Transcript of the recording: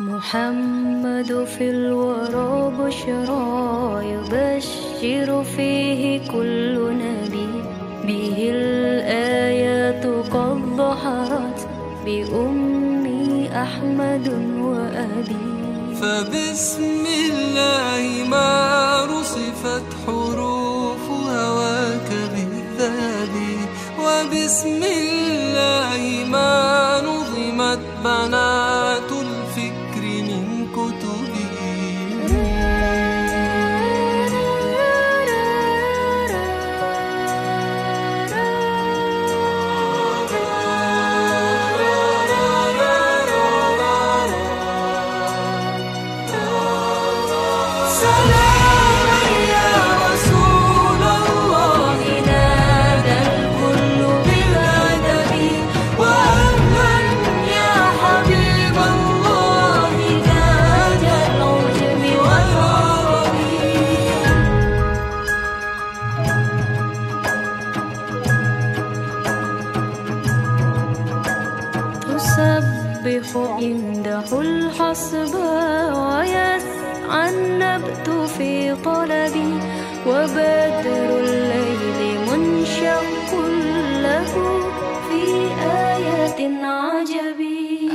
محمد في الورى بشرى يبشر فيه كل نبي. به الآيات قد ظهرت بأمي أحمد وأبي. فبسم الله ما رصفت حروفها وكبالذهب وبسم الله تسبح عنده الحصبى ويسعى النبت في طلبي وبدر الليل منشق له في آية عجبي.